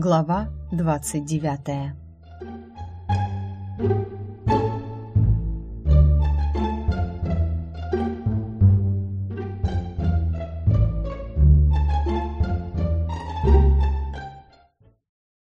Глава 29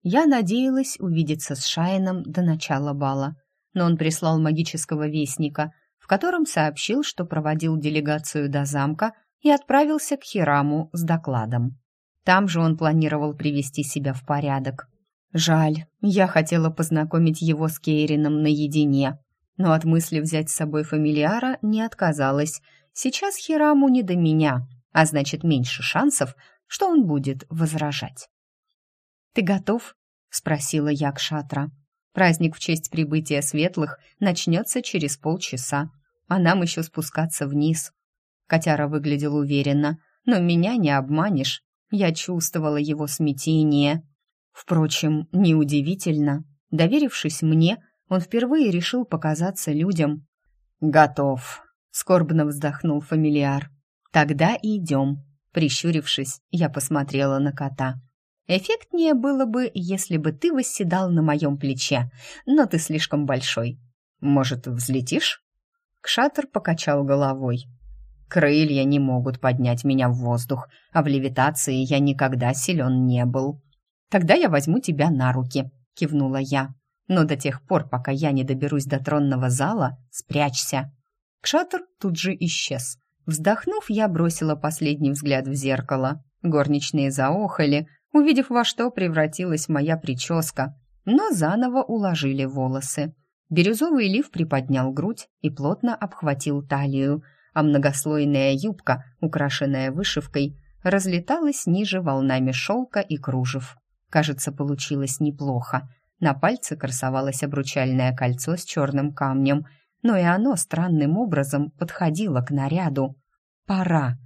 Я надеялась увидеться с Шайном до начала бала, но он прислал магического вестника, в котором сообщил, что проводил делегацию до замка и отправился к Хираму с докладом. Там же он планировал привести себя в порядок. Жаль, я хотела познакомить его с Кейрином наедине, но от мысли взять с собой фамильяра не отказалась. Сейчас Хираму не до меня, а значит, меньше шансов, что он будет возражать. «Ты готов?» — спросила я Кшатра. «Праздник в честь прибытия светлых начнется через полчаса, а нам еще спускаться вниз». Котяра выглядел уверенно, но меня не обманешь. Я чувствовала его смятение. Впрочем, неудивительно. Доверившись мне, он впервые решил показаться людям. «Готов», — скорбно вздохнул фамильяр. «Тогда идем». Прищурившись, я посмотрела на кота. «Эффектнее было бы, если бы ты восседал на моем плече, но ты слишком большой. Может, взлетишь?» Кшатер покачал головой. Крылья не могут поднять меня в воздух, а в левитации я никогда силен не был. Тогда я возьму тебя на руки, кивнула я. Но до тех пор, пока я не доберусь до тронного зала, спрячься. Кшатр тут же исчез. Вздохнув, я бросила последний взгляд в зеркало. Горничные заохали, увидев, во что превратилась моя прическа, но заново уложили волосы. Бирюзовый лиф приподнял грудь и плотно обхватил талию, а многослойная юбка, украшенная вышивкой, разлеталась ниже волнами шелка и кружев. Кажется, получилось неплохо. На пальце красовалось обручальное кольцо с черным камнем, но и оно странным образом подходило к наряду. «Пора!»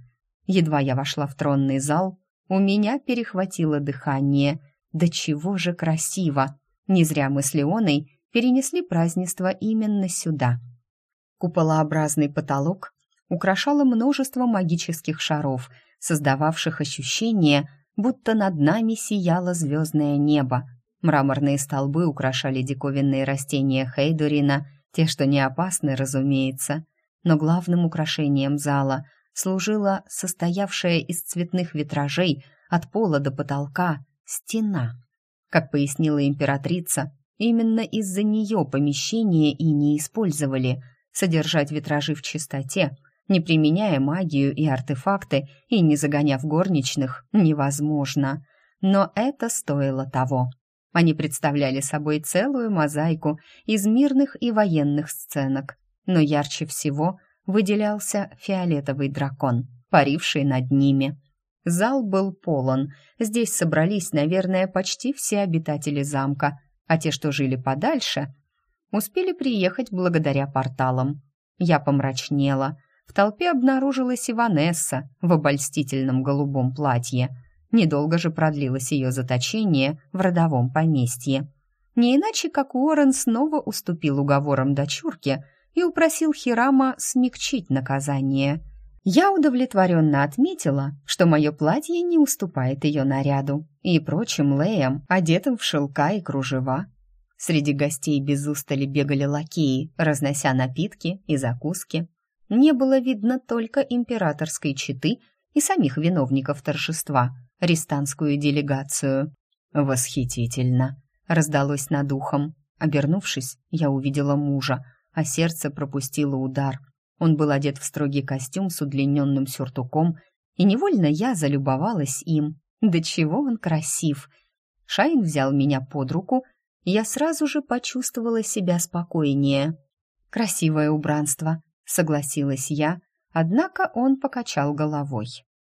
Едва я вошла в тронный зал, у меня перехватило дыхание. Да чего же красиво! Не зря мы с Леоной перенесли празднество именно сюда. Куполообразный потолок украшало множество магических шаров, создававших ощущение, будто над нами сияло звездное небо. Мраморные столбы украшали диковинные растения Хейдурина, те, что не опасны, разумеется. Но главным украшением зала служила состоявшая из цветных витражей от пола до потолка стена. Как пояснила императрица, именно из-за нее помещение и не использовали. Содержать витражи в чистоте – не применяя магию и артефакты и не загоняв горничных, невозможно. Но это стоило того. Они представляли собой целую мозаику из мирных и военных сценок. Но ярче всего выделялся фиолетовый дракон, паривший над ними. Зал был полон. Здесь собрались, наверное, почти все обитатели замка, а те, что жили подальше, успели приехать благодаря порталам. Я помрачнела — в толпе обнаружилась и Ванесса в обольстительном голубом платье. Недолго же продлилось ее заточение в родовом поместье. Не иначе, как Уоррен снова уступил уговорам дочурки и упросил Хирама смягчить наказание. Я удовлетворенно отметила, что мое платье не уступает ее наряду и прочим леям, одетым в шелка и кружева. Среди гостей без устали бегали лакеи, разнося напитки и закуски не было видно только императорской четы и самих виновников торжества, рестанскую делегацию. «Восхитительно!» — раздалось над ухом. Обернувшись, я увидела мужа, а сердце пропустило удар. Он был одет в строгий костюм с удлиненным сюртуком, и невольно я залюбовалась им. Да чего он красив! Шайн взял меня под руку, и я сразу же почувствовала себя спокойнее. Красивое убранство, согласилась я, однако он покачал головой.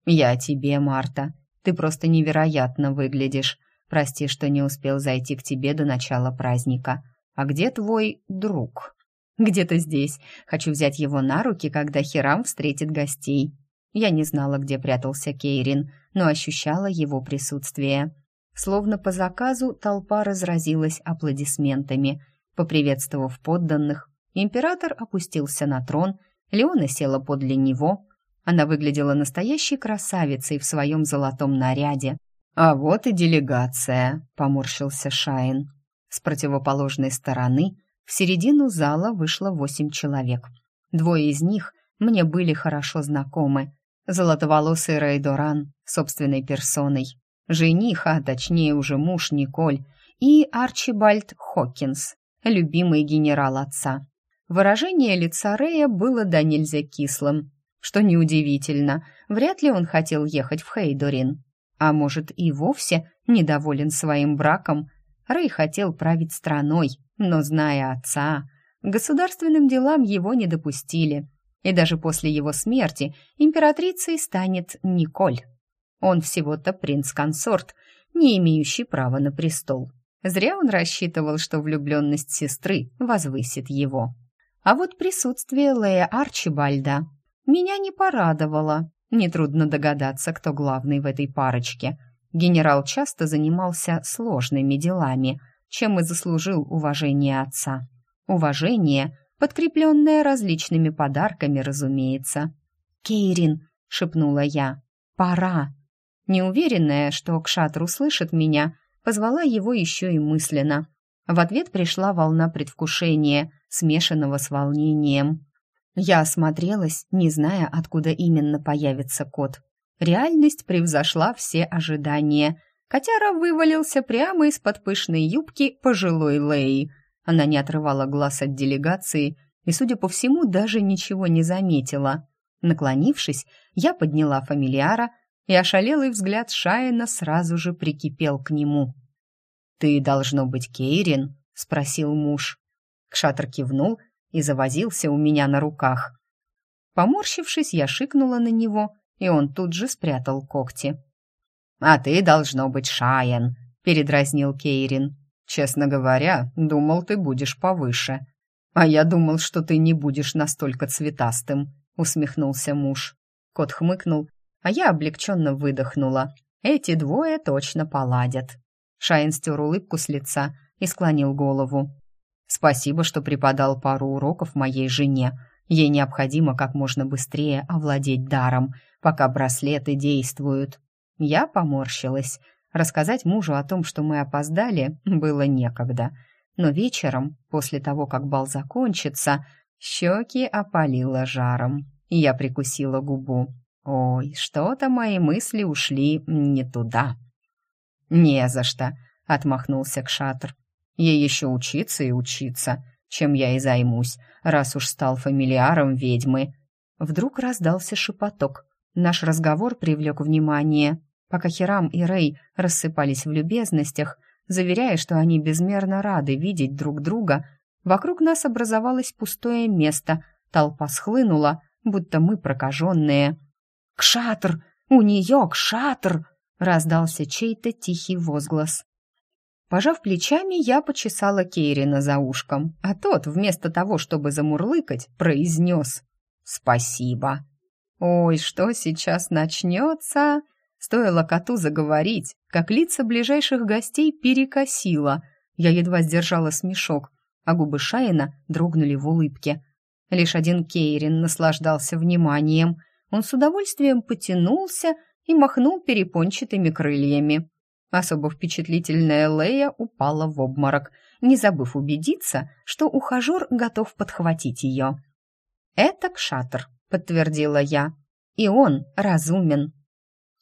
«Я тебе, Марта. Ты просто невероятно выглядишь. Прости, что не успел зайти к тебе до начала праздника. А где твой друг?» «Где-то здесь. Хочу взять его на руки, когда Хирам встретит гостей». Я не знала, где прятался Кейрин, но ощущала его присутствие. Словно по заказу толпа разразилась аплодисментами. Поприветствовав подданных, Император опустился на трон, Леона села подле него. Она выглядела настоящей красавицей в своем золотом наряде. «А вот и делегация», — поморщился Шайн. С противоположной стороны в середину зала вышло восемь человек. Двое из них мне были хорошо знакомы. Золотоволосый Рэй Доран собственной персоной, жених, а точнее уже муж Николь, и Арчибальд Хокинс, любимый генерал отца. Выражение лица Рэя было до нельзя кислым, что неудивительно, вряд ли он хотел ехать в Хейдорин. А может, и вовсе недоволен своим браком. Рэй хотел править страной, но, зная отца, государственным делам его не допустили. И даже после его смерти императрицей станет Николь. Он всего-то принц-консорт, не имеющий права на престол. Зря он рассчитывал, что влюбленность сестры возвысит его. А вот присутствие Лея Арчибальда меня не порадовало. Нетрудно догадаться, кто главный в этой парочке. Генерал часто занимался сложными делами, чем и заслужил уважение отца. Уважение, подкрепленное различными подарками, разумеется. «Кейрин», — шепнула я, — «пора». Неуверенная, что Кшатр услышит меня, позвала его еще и мысленно. В ответ пришла волна предвкушения, смешанного с волнением. Я осмотрелась, не зная, откуда именно появится кот. Реальность превзошла все ожидания. Котяра вывалился прямо из-под пышной юбки пожилой Леи. Она не отрывала глаз от делегации и, судя по всему, даже ничего не заметила. Наклонившись, я подняла фамильяра, и ошалелый взгляд Шайена сразу же прикипел к нему. «Ты, должно быть, Кейрин?» — спросил муж. Кшатр кивнул и завозился у меня на руках. Поморщившись, я шикнула на него, и он тут же спрятал когти. «А ты, должно быть, Шаен», — передразнил Кейрин. «Честно говоря, думал, ты будешь повыше». «А я думал, что ты не будешь настолько цветастым», — усмехнулся муж. Кот хмыкнул, а я облегченно выдохнула. «Эти двое точно поладят». Шаен стер улыбку с лица и склонил голову. Спасибо, что преподал пару уроков моей жене. Ей необходимо как можно быстрее овладеть даром, пока браслеты действуют. Я поморщилась. Рассказать мужу о том, что мы опоздали, было некогда. Но вечером, после того, как бал закончится, щеки опалило жаром. Я прикусила губу. Ой, что-то мои мысли ушли не туда. «Не за что», — отмахнулся Кшатр. Ей еще учиться и учиться, чем я и займусь, раз уж стал фамильяром ведьмы. Вдруг раздался шепоток. Наш разговор привлек внимание. Пока Хирам и Рэй рассыпались в любезностях, заверяя, что они безмерно рады видеть друг друга, вокруг нас образовалось пустое место, толпа схлынула, будто мы прокаженные. «Кшатр! У нее кшатр!» — раздался чей-то тихий возглас. Пожав плечами, я почесала Кейрина за ушком, а тот, вместо того, чтобы замурлыкать, произнес «Спасибо». «Ой, что сейчас начнется?» Стоило коту заговорить, как лица ближайших гостей перекосило. Я едва сдержала смешок, а губы Шаина дрогнули в улыбке. Лишь один Кейрин наслаждался вниманием. Он с удовольствием потянулся и махнул перепончатыми крыльями. Особо впечатлительная Лея упала в обморок, не забыв убедиться, что ухажер готов подхватить ее. «Это Кшатр», — подтвердила я, — «и он разумен».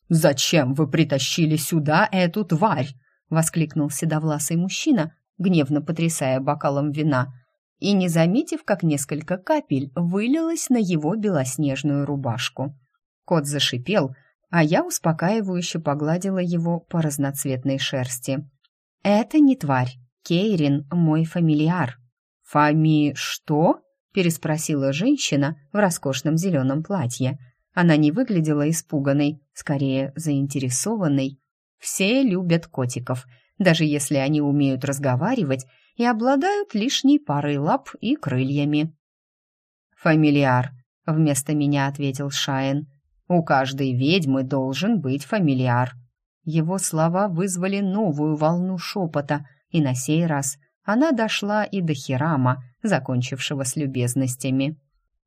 «Зачем вы притащили сюда эту тварь?» — воскликнул седовласый мужчина, гневно потрясая бокалом вина, и, не заметив, как несколько капель вылилось на его белоснежную рубашку. Кот зашипел, а я успокаивающе погладила его по разноцветной шерсти. «Это не тварь. Кейрин — мой фамильяр». «Фами... что?» — переспросила женщина в роскошном зеленом платье. Она не выглядела испуганной, скорее заинтересованной. Все любят котиков, даже если они умеют разговаривать и обладают лишней парой лап и крыльями. «Фамильяр», — вместо меня ответил Шаен. У каждой ведьмы должен быть фамильяр. Его слова вызвали новую волну шепота, и на сей раз она дошла и до Хирама, закончившего с любезностями.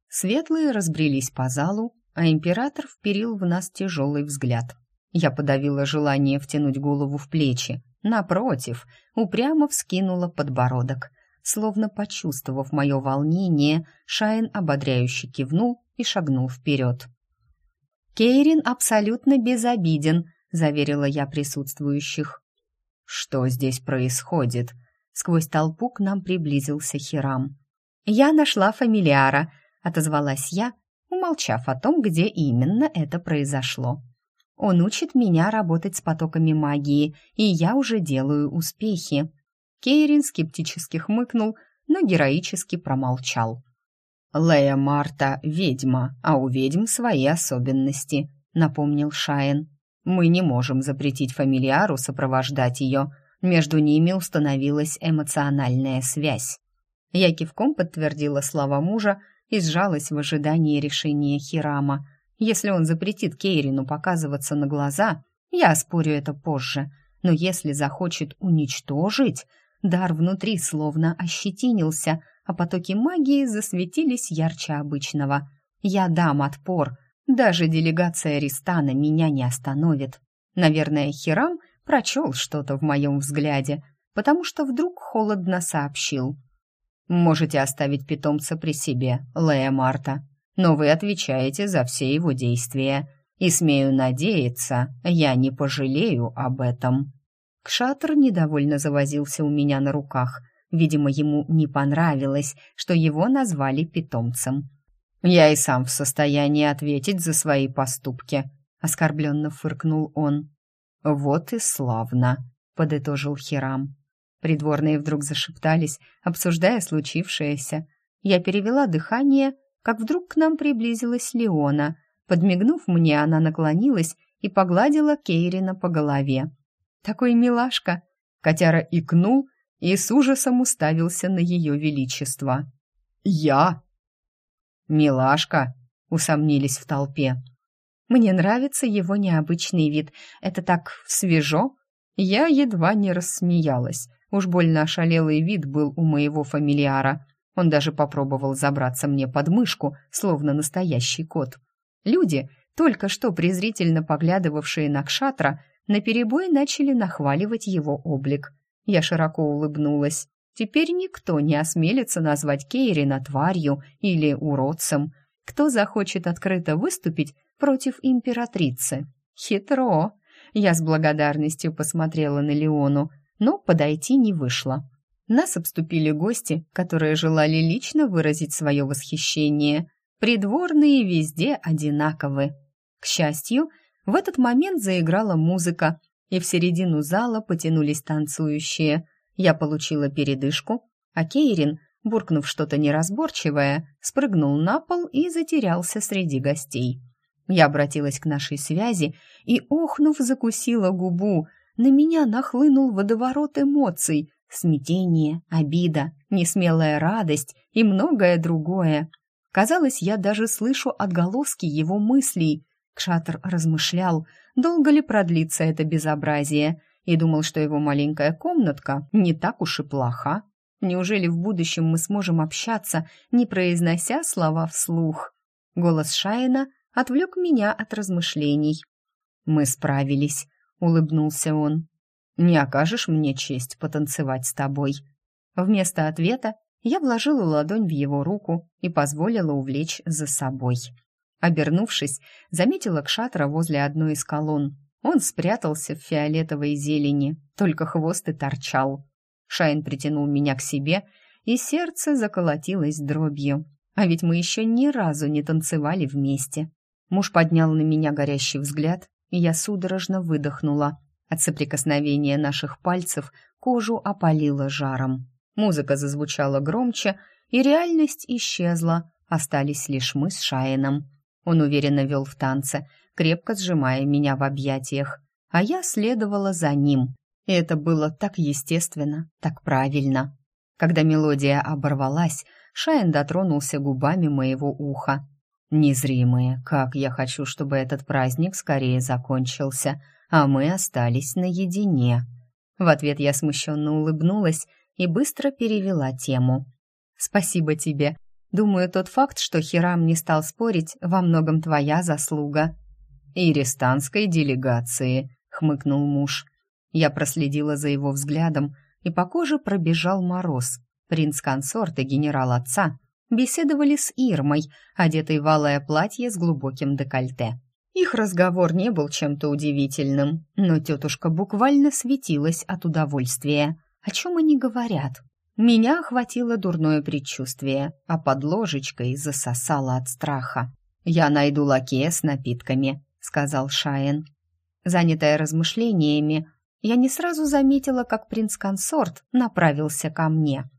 Светлые разбрелись по залу, а император вперил в нас тяжелый взгляд. Я подавила желание втянуть голову в плечи. Напротив, упрямо вскинула подбородок. Словно почувствовав мое волнение, Шайн ободряюще кивнул и шагнул вперед. «Кейрин абсолютно безобиден», — заверила я присутствующих. «Что здесь происходит?» Сквозь толпу к нам приблизился Хирам. «Я нашла фамилиара», — отозвалась я, умолчав о том, где именно это произошло. «Он учит меня работать с потоками магии, и я уже делаю успехи». Кейрин скептически хмыкнул, но героически промолчал. «Лея Марта — ведьма, а у ведьм свои особенности», — напомнил Шаен. «Мы не можем запретить фамильяру сопровождать ее. Между ними установилась эмоциональная связь». Я кивком подтвердила слова мужа и сжалась в ожидании решения Хирама. Если он запретит Кейрину показываться на глаза, я оспорю это позже. Но если захочет уничтожить, дар внутри словно ощетинился, а потоки магии засветились ярче обычного. Я дам отпор. Даже делегация Ристана меня не остановит. Наверное, Хирам прочел что-то в моем взгляде, потому что вдруг холодно сообщил. Можете оставить питомца при себе, Лея Марта, но вы отвечаете за все его действия, и, смею надеяться, я не пожалею об этом». Кшатр недовольно завозился у меня на руках. Видимо, ему не понравилось, что его назвали питомцем. «Я и сам в состоянии ответить за свои поступки», — оскорбленно фыркнул он. «Вот и славно», — подытожил Хирам. Придворные вдруг зашептались, обсуждая случившееся. Я перевела дыхание, как вдруг к нам приблизилась Леона. Подмигнув мне, она наклонилась и погладила Кейрина по голове. «Такой милашка!» Котяра икнул и с ужасом уставился на ее величество. «Я?» «Милашка!» — усомнились в толпе. «Мне нравится его необычный вид. Это так свежо!» Я едва не рассмеялась. Уж больно ошалелый вид был у моего фамилиара. Он даже попробовал забраться мне под мышку, словно настоящий кот. Люди, только что презрительно поглядывавшие на Кшатра, наперебой начали нахваливать его облик. Я широко улыбнулась. Теперь никто не осмелится назвать Кейрина тварью или уродцем. Кто захочет открыто выступить против императрицы? Хитро. Я с благодарностью посмотрела на Леону но подойти не вышло. Нас обступили гости, которые желали лично выразить свое восхищение. Придворные везде одинаковы. К счастью, в этот момент заиграла музыка, и в середину зала потянулись танцующие. Я получила передышку, а Кейрин, буркнув что-то неразборчивое, спрыгнул на пол и затерялся среди гостей. Я обратилась к нашей связи и, охнув, закусила губу, на меня нахлынул водоворот эмоций, смятение, обида, несмелая радость и многое другое. Казалось, я даже слышу отголоски его мыслей. Кшатр размышлял, долго ли продлится это безобразие, и думал, что его маленькая комнатка не так уж и плоха. Неужели в будущем мы сможем общаться, не произнося слова вслух? Голос Шайна отвлек меня от размышлений. Мы справились. — улыбнулся он. «Не окажешь мне честь потанцевать с тобой?» Вместо ответа я вложила ладонь в его руку и позволила увлечь за собой. Обернувшись, заметила Кшатра возле одной из колонн. Он спрятался в фиолетовой зелени, только хвост и торчал. Шайн притянул меня к себе, и сердце заколотилось дробью. А ведь мы еще ни разу не танцевали вместе. Муж поднял на меня горящий взгляд и я судорожно выдохнула. От соприкосновения наших пальцев кожу опалило жаром. Музыка зазвучала громче, и реальность исчезла, остались лишь мы с Шаином. Он уверенно вел в танце, крепко сжимая меня в объятиях, а я следовала за ним. И это было так естественно, так правильно. Когда мелодия оборвалась, Шайн дотронулся губами моего уха. Незримые, как я хочу, чтобы этот праздник скорее закончился, а мы остались наедине. В ответ я смущенно улыбнулась и быстро перевела тему. «Спасибо тебе. Думаю, тот факт, что Хирам не стал спорить, во многом твоя заслуга». иристанской делегации», — хмыкнул муж. Я проследила за его взглядом, и по коже пробежал мороз. Принц-консорт и генерал отца беседовали с Ирмой, одетой в алое платье с глубоким декольте. Их разговор не был чем-то удивительным, но тетушка буквально светилась от удовольствия. О чем они говорят? Меня охватило дурное предчувствие, а под ложечкой засосало от страха. «Я найду лакея с напитками», — сказал Шаен. Занятая размышлениями, я не сразу заметила, как принц-консорт направился ко мне.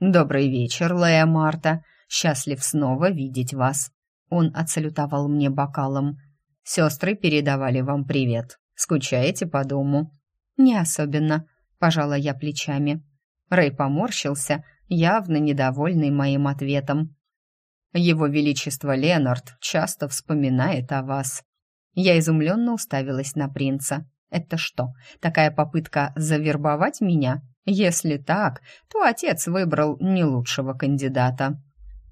«Добрый вечер, Лея Марта. Счастлив снова видеть вас». Он отсалютовал мне бокалом. Сестры передавали вам привет. Скучаете по дому?» «Не особенно», — пожала я плечами. Рэй поморщился, явно недовольный моим ответом. «Его Величество Ленард часто вспоминает о вас». Я изумленно уставилась на принца. «Это что, такая попытка завербовать меня? Если так, то отец выбрал не лучшего кандидата».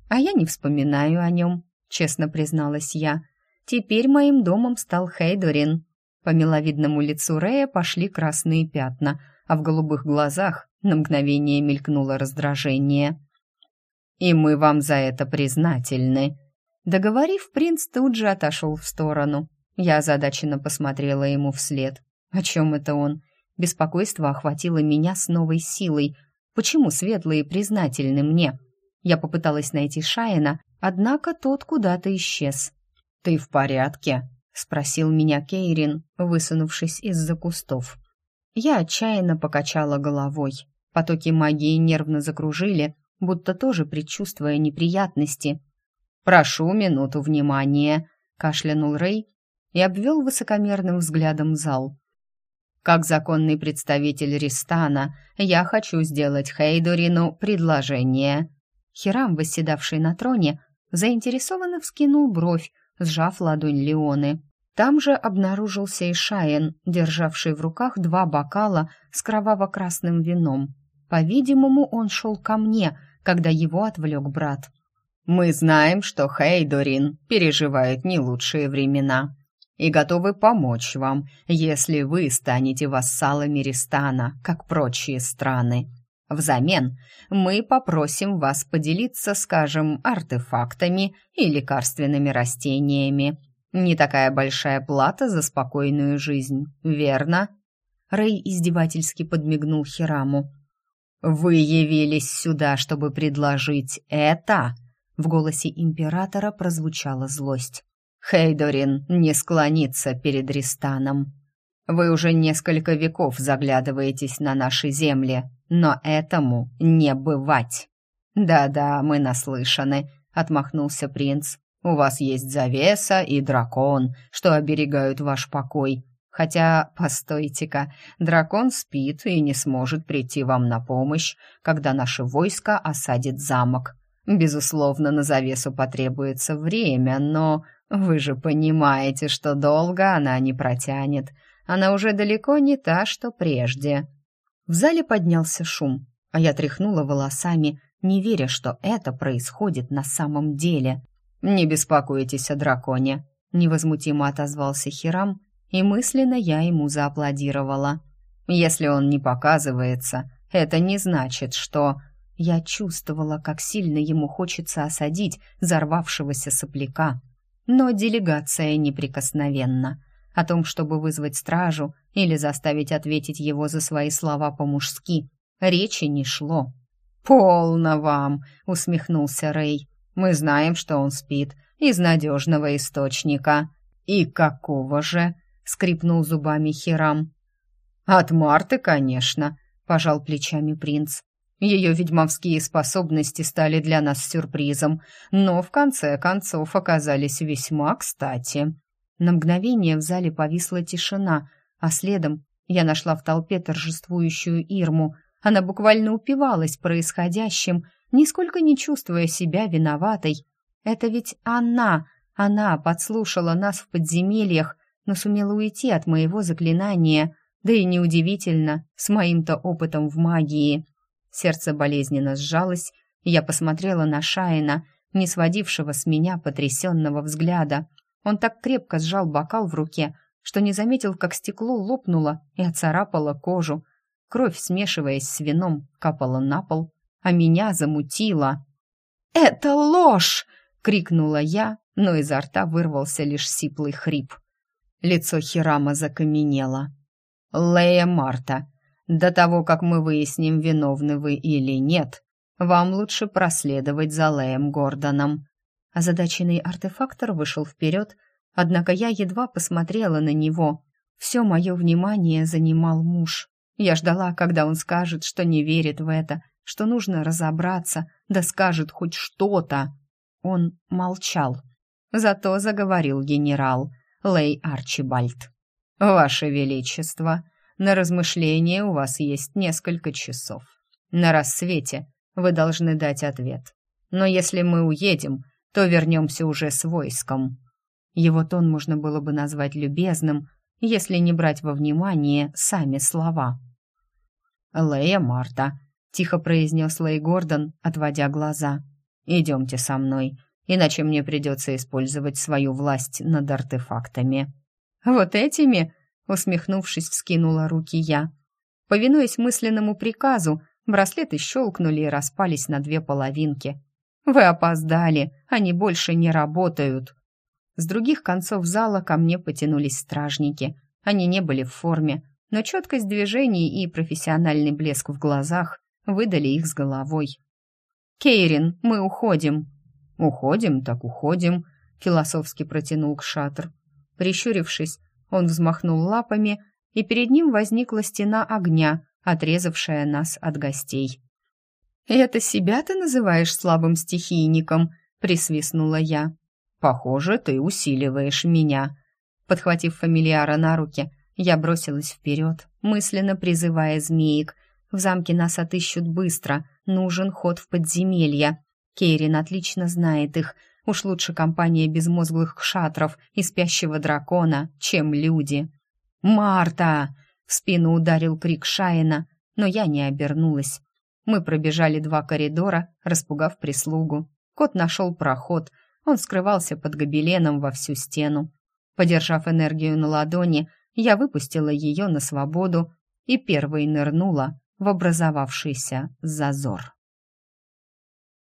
«А я не вспоминаю о нем», — честно призналась я. Теперь моим домом стал Хейдорин. По миловидному лицу Рея пошли красные пятна, а в голубых глазах на мгновение мелькнуло раздражение. «И мы вам за это признательны». Договорив, принц тут же отошел в сторону. Я озадаченно посмотрела ему вслед. О чем это он? Беспокойство охватило меня с новой силой. Почему светлые признательны мне? Я попыталась найти Шаина, однако тот куда-то исчез. «Ты в порядке?» — спросил меня Кейрин, высунувшись из-за кустов. Я отчаянно покачала головой. Потоки магии нервно закружили, будто тоже предчувствуя неприятности. «Прошу минуту внимания», — кашлянул Рэй и обвел высокомерным взглядом зал. «Как законный представитель Ристана, я хочу сделать Хейдорину предложение». Хирам, восседавший на троне, заинтересованно вскинул бровь, сжав ладонь Леоны. Там же обнаружился и Шаен, державший в руках два бокала с кроваво-красным вином. По-видимому, он шел ко мне, когда его отвлек брат. «Мы знаем, что Хейдорин переживает не лучшие времена и готовы помочь вам, если вы станете вассалами Ристана, как прочие страны. Взамен мы попросим вас поделиться, скажем, артефактами и лекарственными растениями. Не такая большая плата за спокойную жизнь, верно?» Рэй издевательски подмигнул Хираму. «Вы явились сюда, чтобы предложить это?» В голосе императора прозвучала злость. «Хейдорин не склонится перед Ристаном. Вы уже несколько веков заглядываетесь на наши земли, но этому не бывать. Да-да, мы наслышаны, отмахнулся принц. У вас есть завеса и дракон, что оберегают ваш покой. Хотя, постойте-ка, дракон спит и не сможет прийти вам на помощь, когда наше войско осадит замок. Безусловно, на завесу потребуется время, но вы же понимаете, что долго она не протянет. Она уже далеко не та, что прежде. В зале поднялся шум, а я тряхнула волосами, не веря, что это происходит на самом деле. «Не беспокойтесь о драконе», — невозмутимо отозвался Хирам, и мысленно я ему зааплодировала. «Если он не показывается, это не значит, что...» Я чувствовала, как сильно ему хочется осадить взорвавшегося сопляка. Но делегация неприкосновенна. О том, чтобы вызвать стражу или заставить ответить его за свои слова по-мужски, речи не шло. «Полно вам!» — усмехнулся Рэй. «Мы знаем, что он спит, из надежного источника». «И какого же?» — скрипнул зубами Хирам. «От Марты, конечно», — пожал плечами принц. Ее ведьмовские способности стали для нас сюрпризом, но в конце концов оказались весьма кстати. На мгновение в зале повисла тишина, а следом я нашла в толпе торжествующую Ирму. Она буквально упивалась происходящим, нисколько не чувствуя себя виноватой. Это ведь она, она подслушала нас в подземельях, но сумела уйти от моего заклинания, да и неудивительно, с моим-то опытом в магии. Сердце болезненно сжалось, и я посмотрела на Шаина, не сводившего с меня потрясенного взгляда. Он так крепко сжал бокал в руке, что не заметил, как стекло лопнуло и оцарапало кожу. Кровь, смешиваясь с вином, капала на пол, а меня замутило. «Это ложь!» — крикнула я, но изо рта вырвался лишь сиплый хрип. Лицо Хирама закаменело. «Лея Марта, до того, как мы выясним, виновны вы или нет, вам лучше проследовать за Леем Гордоном». Озадаченный артефактор вышел вперед, однако я едва посмотрела на него. Все мое внимание занимал муж. Я ждала, когда он скажет, что не верит в это, что нужно разобраться, да скажет хоть что-то. Он молчал. Зато заговорил генерал Лей Арчибальд. «Ваше Величество, на размышление у вас есть несколько часов. На рассвете вы должны дать ответ. Но если мы уедем, то вернемся уже с войском». Его тон можно было бы назвать любезным, если не брать во внимание сами слова. «Лея Марта», — тихо произнес Лей Гордон, отводя глаза. «Идемте со мной, иначе мне придется использовать свою власть над артефактами». «Вот этими?» — усмехнувшись, вскинула руки я. Повинуясь мысленному приказу, браслеты щелкнули и распались на две половинки. «Вы опоздали, они больше не работают». С других концов зала ко мне потянулись стражники. Они не были в форме, но четкость движений и профессиональный блеск в глазах выдали их с головой. «Кейрин, мы уходим!» «Уходим, так уходим», — философски протянул Кшатр. Прищурившись, он взмахнул лапами, и перед ним возникла стена огня, отрезавшая нас от гостей. «Это себя ты называешь слабым стихийником?» — присвистнула я. «Похоже, ты усиливаешь меня». Подхватив фамильяра на руки, я бросилась вперед, мысленно призывая змеек. В замке нас отыщут быстро, нужен ход в подземелья. Кейрин отлично знает их. Уж лучше компания безмозглых кшатров и спящего дракона, чем люди. «Марта!» — в спину ударил крик Шаина, но я не обернулась. Мы пробежали два коридора, распугав прислугу. Кот нашел проход, он скрывался под гобеленом во всю стену. Подержав энергию на ладони, я выпустила ее на свободу и первой нырнула в образовавшийся зазор.